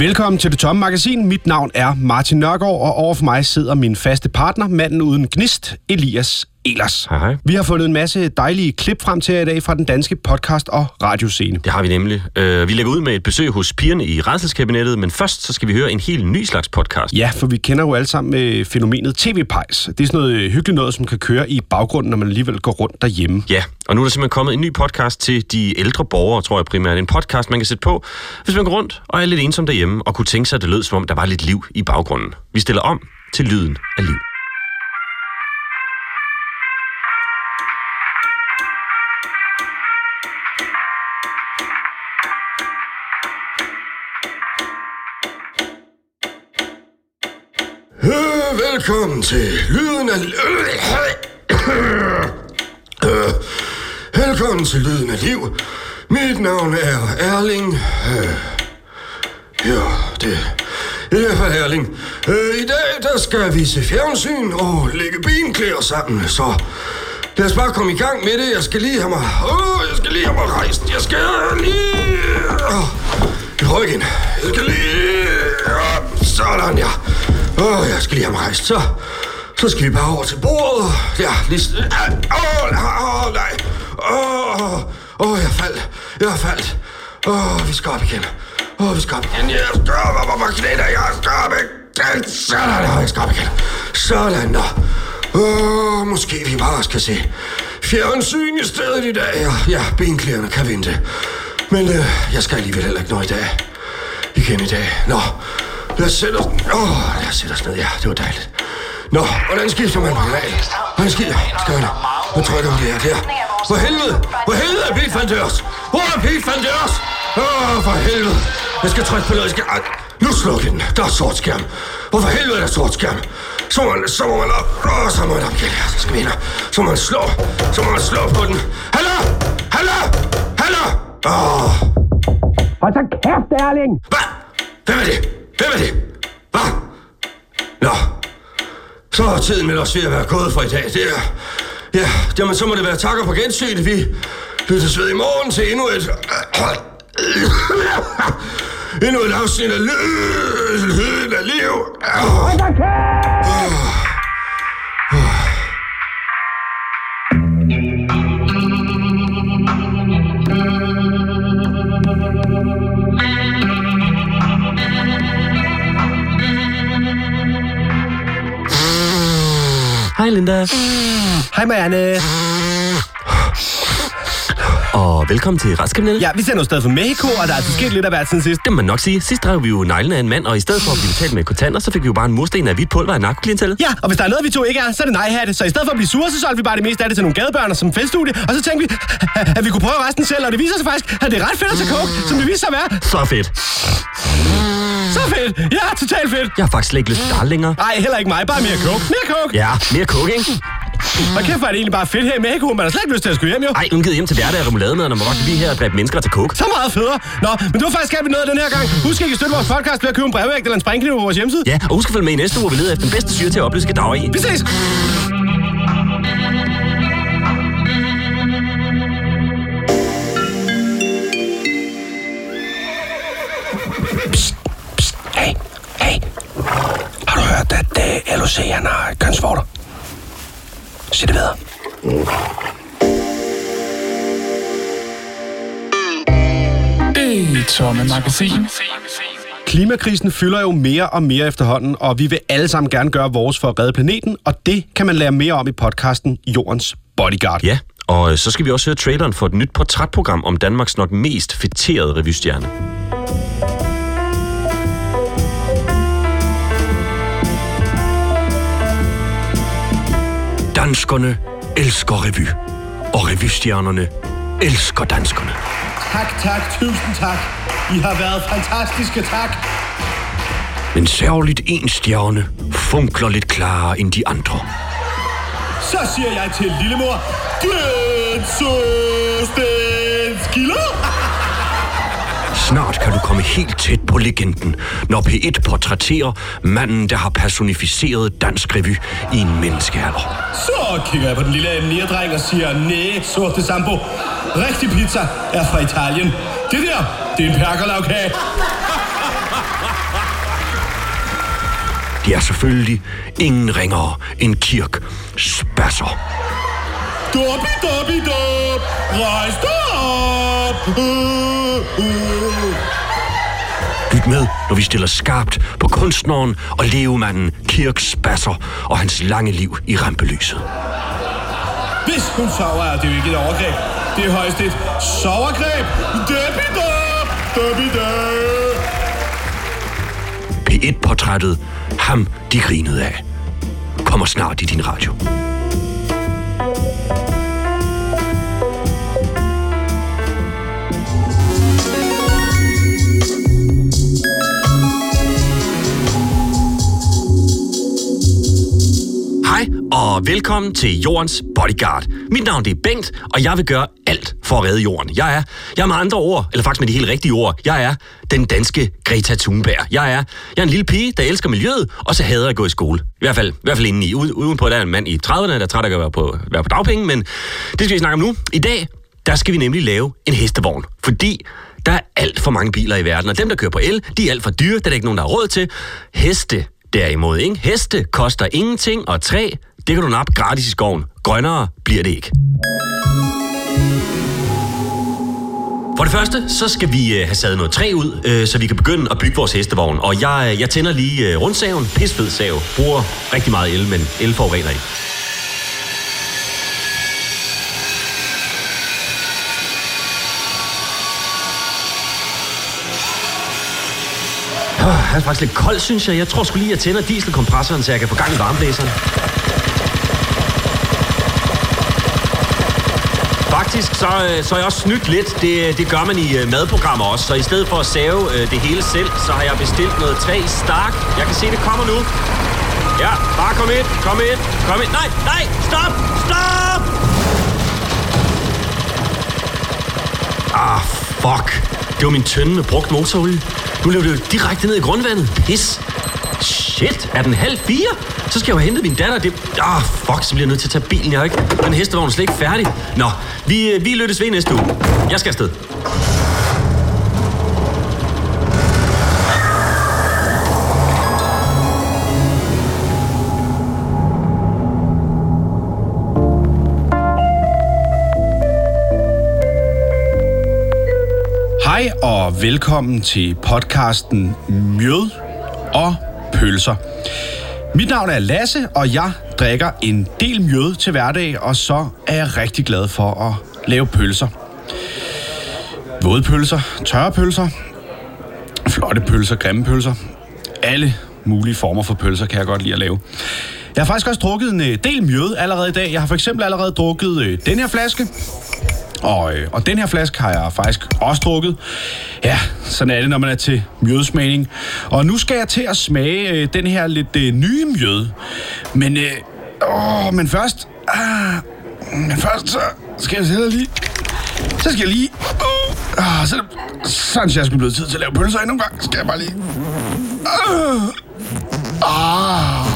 Velkommen til Det Tomme Magasin. Mit navn er Martin Nørgaard, og over for mig sidder min faste partner, manden uden gnist, Elias Elers. Hej, hej. Vi har fundet en masse dejlige klip frem til jer i dag fra den danske podcast- og radioscene. Det har vi nemlig. Uh, vi lægger ud med et besøg hos pigerne i redselskabinettet, men først så skal vi høre en helt ny slags podcast. Ja, for vi kender jo alle sammen med fænomenet tv-pejs. Det er sådan noget øh, hyggeligt noget, som kan køre i baggrunden, når man alligevel går rundt derhjemme. Ja, og nu er der simpelthen kommet en ny podcast til de ældre borgere, tror jeg primært. En podcast, man kan sætte på, hvis man går rundt og er lidt ensom derhjemme, og kunne tænke sig, at det lød, som om der var lidt liv i baggrunden. Vi stiller om til lyden af liv. Velkommen til Lyden af... Øh, velkommen til Lyden af Liv. Mit navn er Erling. Ja, det, er i hvert fald Erling. Øh, I dag, der skal vi se fjernsyn og lægge benklæder sammen, så... Lad os bare komme i gang med det. Jeg skal lige have mig... Åh, jeg skal lige have mig rejst. Jeg skal lige... Oh, i ryggen. Jeg skal lige... Åh, sådan, ja. Åh, jeg skal lige have mig rejst. Så, så skal vi bare over til bordet. Ja, lige... s- Åh, åh, oh, nej. Åh, åh, jeg faldt. Jeg faldt. Åh, vi skal op igen. Åh, vi skal op igen. Jeg skal op op på. Jeg skal op igen. Sådan, jeg skal op igen. Sådan, nå. Åh, måske vi bare skal se fjernsyn i stedet i dag. Ja, ja benklæderne kan vente. Men øh, jeg skal alligevel heller ikke nå i dag. Igen i dag. Nå, lad os sætte os... Åh, lad os sætte os ned. Ja, det var dejligt. Nå, hvordan skifter man kanal? Hvordan skifter Skal man... Nu trykker vi det her. Der. For helvede! For helvede er Pete Van Dørs! Hvor er Pete Van Dørs? Åh, for helvede! Jeg skal trykke på noget. Jeg skal... Ej, Nu slukker den. Der er sort skærm. Hvorfor helvede er der sort skærm? Så må man, så må man op. Åh, så må man op igen. Ja, så skal vi ind. Så må man slå. Så må man slå på den. Hallo! Hallo! Hallo! Åh. Hold så kæft, Erling! Hvad? Hvem er det? Hvem er det? Hvad? Nå. Så er tiden vel også ved at være gået for i dag. Det er... Ja, jamen så må det være takker på gensyn. Vi lyttes ved i morgen til endnu et... endnu et afsnit af Lyden af liv. Hej Linda, Hej Marianne. og velkommen til redskabinettet. Ja, vi sender jo stadig fra Mexico, og der er altså sket lidt af hvert siden sidst. Det må man nok sige. Sidst drev vi jo neglene af en mand, og i stedet for at blive betalt med kontanter, så fik vi jo bare en mursten af hvidt pulver af narkoklientellet. Ja, og hvis der er noget, vi to ikke er, så er det nej-hatte. Så i stedet for at blive sure, så solgte vi bare det meste af det til nogle gadebørn og som feltstudie. Og så tænkte vi, at vi kunne prøve resten selv, og det viser sig faktisk, at det er ret fedt at tage coke, som det viser sig at være. Så fedt. Så fedt! Ja, totalt fedt! Jeg har faktisk slet ikke lyst til dig længere. Nej, heller ikke mig. Bare mere coke. Mere coke. Ja, mere coke, ikke? Og kæft, er det egentlig bare fedt her i Mexico. Man har slet ikke lyst til at skulle hjem, jo. Ej, nu givet hjem til hverdag og remouladen, når man godt blive her og dræbe mennesker til coke. Så meget federe. Nå, men det var faktisk alt, vi nåede den her gang. Husk ikke at støtte vores podcast ved at købe en brevvægt eller en springkniv på vores hjemmeside. Ja, og husk at følge med i næste uge, hvor vi leder efter den bedste syre til at oplyse dager i. Vi ses! Hørt, at LOC han har kønsvorter? Sig det videre. Det tomme magasin. Klimakrisen fylder jo mere og mere efterhånden, og vi vil alle sammen gerne gøre vores for at redde planeten, og det kan man lære mere om i podcasten Jordens Bodyguard. Ja, og øh, så skal vi også høre traileren for et nyt portrætprogram om Danmarks nok mest fætterede revystjerne. Danskerne elsker revy, og revystjernerne elsker danskerne. Tak, tak, tusind tak. I har været fantastiske, tak. Men særligt en stjerne funkler lidt klarere end de andre. Så siger jeg til lillemor, den kan du komme helt tæt på legenden, når P1 portrætterer manden, der har personificeret dansk revy i en menneskealder. Så kigger jeg på den lille M9-dreng og siger, nej, sorte sambo. Rigtig pizza er fra Italien. Det der, det er en perkerlavkage. det er selvfølgelig ingen ringere end Kirk Spasser. Dobby, dobby, dob! Rejs dig op! Uh, uh. Lyt med, når vi stiller skarpt på kunstneren og levemanden Kirk Spasser og hans lange liv i rampelyset. Hvis hun sover, er det jo ikke et overgreb. Det er højst et sovergreb. Dobby, dob! P1-portrættet Ham, de grinede af. Kommer snart i din radio. Og velkommen til Jordens Bodyguard. Mit navn det er Bengt, og jeg vil gøre alt for at redde jorden. Jeg er, jeg er med andre ord, eller faktisk med de helt rigtige ord, jeg er den danske Greta Thunberg. Jeg er, jeg er en lille pige, der elsker miljøet, og så hader at gå i skole. I hvert fald, i hvert fald inden i. Uden, uden på, der er en mand i 30'erne, der er træt af at være på, være på dagpenge, men det skal vi snakke om nu. I dag, der skal vi nemlig lave en hestevogn, fordi der er alt for mange biler i verden, og dem, der kører på el, de er alt for dyre, det er der ikke nogen, der har råd til. Heste, derimod, ikke? Heste koster ingenting, og træ, det kan du nappe gratis i skoven. Grønnere bliver det ikke. For det første, så skal vi øh, have sat noget træ ud, øh, så vi kan begynde at bygge vores hestevogn. Og jeg, øh, jeg tænder lige øh, rundsaven, pisfed sav, bruger rigtig meget el, men el forurener ikke. Åh, er faktisk lidt koldt, synes jeg. Jeg tror sgu lige, at jeg tænder dieselkompressoren, så jeg kan få gang i varmeblæseren. Faktisk så, øh, så er jeg også snydt lidt. Det, øh, det gør man i øh, madprogrammer også. Så i stedet for at save det hele selv, så har jeg bestilt noget træ i Stark. Jeg kan se, det kommer nu. Ja, bare kom ind, kom ind, kom ind. Nej, nej, stop, stop! Ah, fuck. Det var min tønde med brugt motorolie. Nu løb det jo direkte ned i grundvandet. Pis. Shit, er den halv fire? Så skal jeg jo hente min datter. Det... Ah, fuck, så bliver jeg nødt til at tage bilen. Jeg er ikke... Den hestevogn er slet ikke færdig. Nå, vi, øh, vi lyttes ved næste uge. Jeg skal afsted. Hej og velkommen til podcasten Mjød og Pølser. Mit navn er Lasse, og jeg drikker en del mjød til hverdag, og så er jeg rigtig glad for at lave pølser. Våde pølser, tørre pølser, flotte pølser, grimme pølser. Alle mulige former for pølser kan jeg godt lide at lave. Jeg har faktisk også drukket en øh, del mjød allerede i dag. Jeg har for eksempel allerede drukket øh, den her flaske, og, øh, og den her flaske har jeg faktisk også drukket. Ja, sådan er det, når man er til mjødsmagning. Og nu skal jeg til at smage øh, den her lidt øh, nye mjød. Men, øh, åh, men først... Ah, men først så skal jeg selv lige... Så skal jeg lige... Åh, ah, så, sådan jeg skulle blive tid til at lave pølser endnu en gang. Skal jeg bare lige... Uh, ah.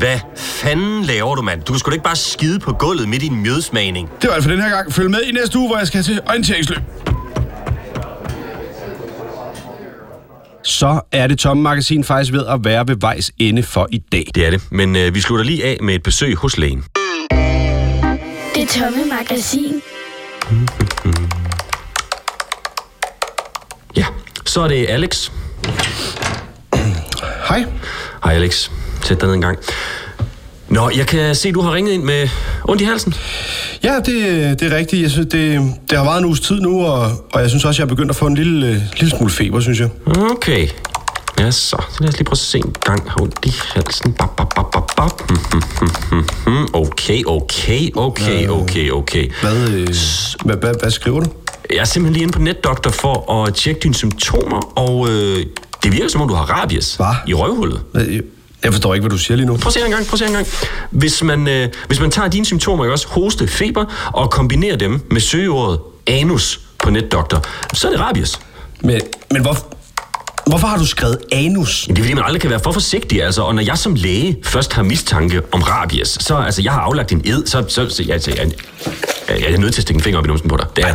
Hvad fanden laver du, mand? Du kan sgu da ikke bare skide på gulvet midt i en mjødsmagning. Det var alt for den her gang. Følg med i næste uge, hvor jeg skal til orienteringsløb. Så er det tomme magasin faktisk ved at være ved vejs ende for i dag. Det er det, men øh, vi slutter lige af med et besøg hos lægen. Det tomme magasin. Ja, så er det Alex. Hej. Hej Alex. Sæt dig ned en gang. Nå, jeg kan se, du har ringet ind med ondt i halsen. Ja, det, det er rigtigt. Jeg synes, det, det har været en uges tid nu, og, og jeg synes også, jeg er begyndt at få en lille, øh, lille smule feber, synes jeg. Okay. Ja, så. så lad os lige prøve at se en gang. Har ondt i halsen. Bap, bap, bap, bap, bap. Hmm, hmm, hmm. Okay, okay, okay, okay, okay. Hvad, øh, hvad, hvad, hvad skriver du? Jeg er simpelthen lige inde på NetDoktor for at tjekke dine symptomer, og øh, det virker som om, du har rabies Hvad? i røvhullet. Hvad- Jeg forstår ikke, hvad du siger lige nu. Prøv at se en gang, prøv at se en gang. Hvis man, øh, hvis man tager dine symptomer, ikke også, hoste, feber, og kombinerer dem med søgeordet anus på NetDoktor, så er det rabies. Men, men hvor, hvorfor har du skrevet anus? Det er fordi, man aldrig kan være for forsigtig, altså. Og når jeg som læge først har mistanke om rabies, så altså, jeg har aflagt en ed, så, så, så jeg, jeg, jeg, jeg er nødt til at stikke en finger op i numsen på dig. Det er.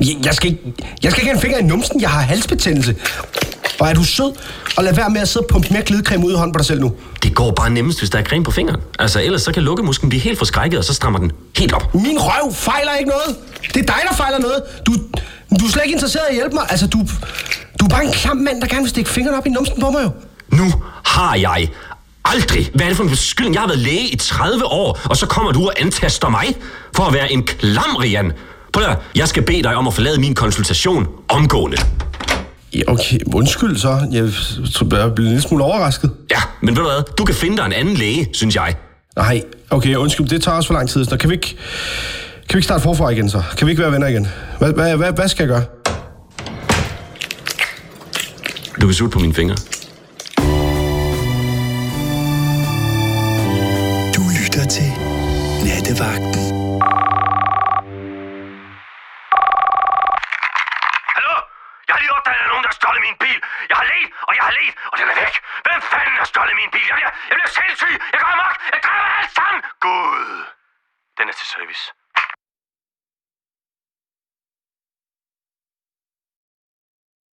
Jeg, jeg, skal ikke, jeg skal ikke have en finger i numsen. Jeg har halsbetændelse. Og er du sød, og lad være med at sidde og pumpe mere glidecreme ud i hånden på dig selv nu. Det går bare nemmest, hvis der er creme på fingeren. Altså, ellers så kan lukkemusken blive helt forskrækket, og så strammer den helt op. Min røv fejler ikke noget. Det er dig, der fejler noget. Du, du er slet ikke interesseret i at hjælpe mig. Altså, du, du er bare en klam mand, der gerne vil stikke fingrene op i numsen på mig jo. Nu har jeg aldrig... Hvad er det for en beskyldning? Jeg har været læge i 30 år, og så kommer du og antaster mig for at være en klam, Rian. Prøv at jeg skal bede dig om at forlade min konsultation omgående. Okay. Undskyld så. Jeg tror, jeg blev en lille smule overrasket. Ja, men ved du hvad? Du kan finde dig en anden læge, synes jeg. Nej, okay, undskyld. Det tager også for lang tid. Så kan vi ikke, kan vi ikke starte forfra igen så? Kan vi ikke være venner igen? Hvad, hvad, hvad, hvad skal jeg gøre? Du kan suge på mine fingre. Du lytter til Nattevagten.